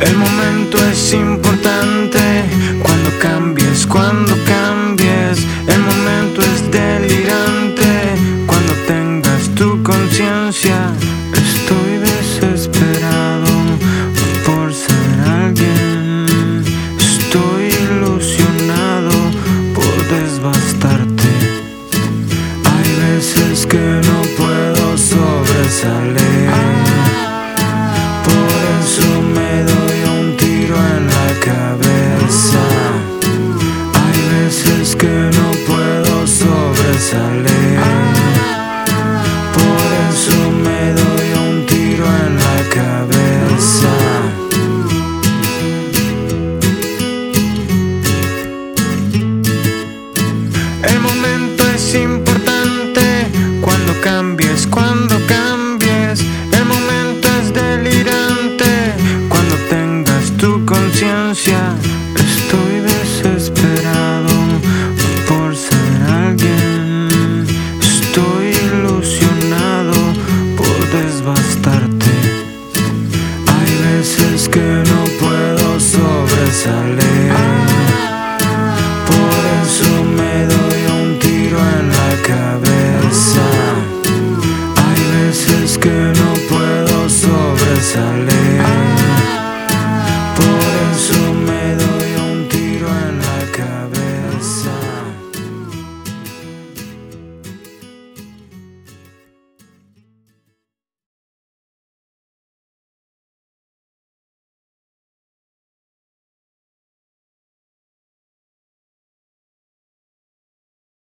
El momento es importante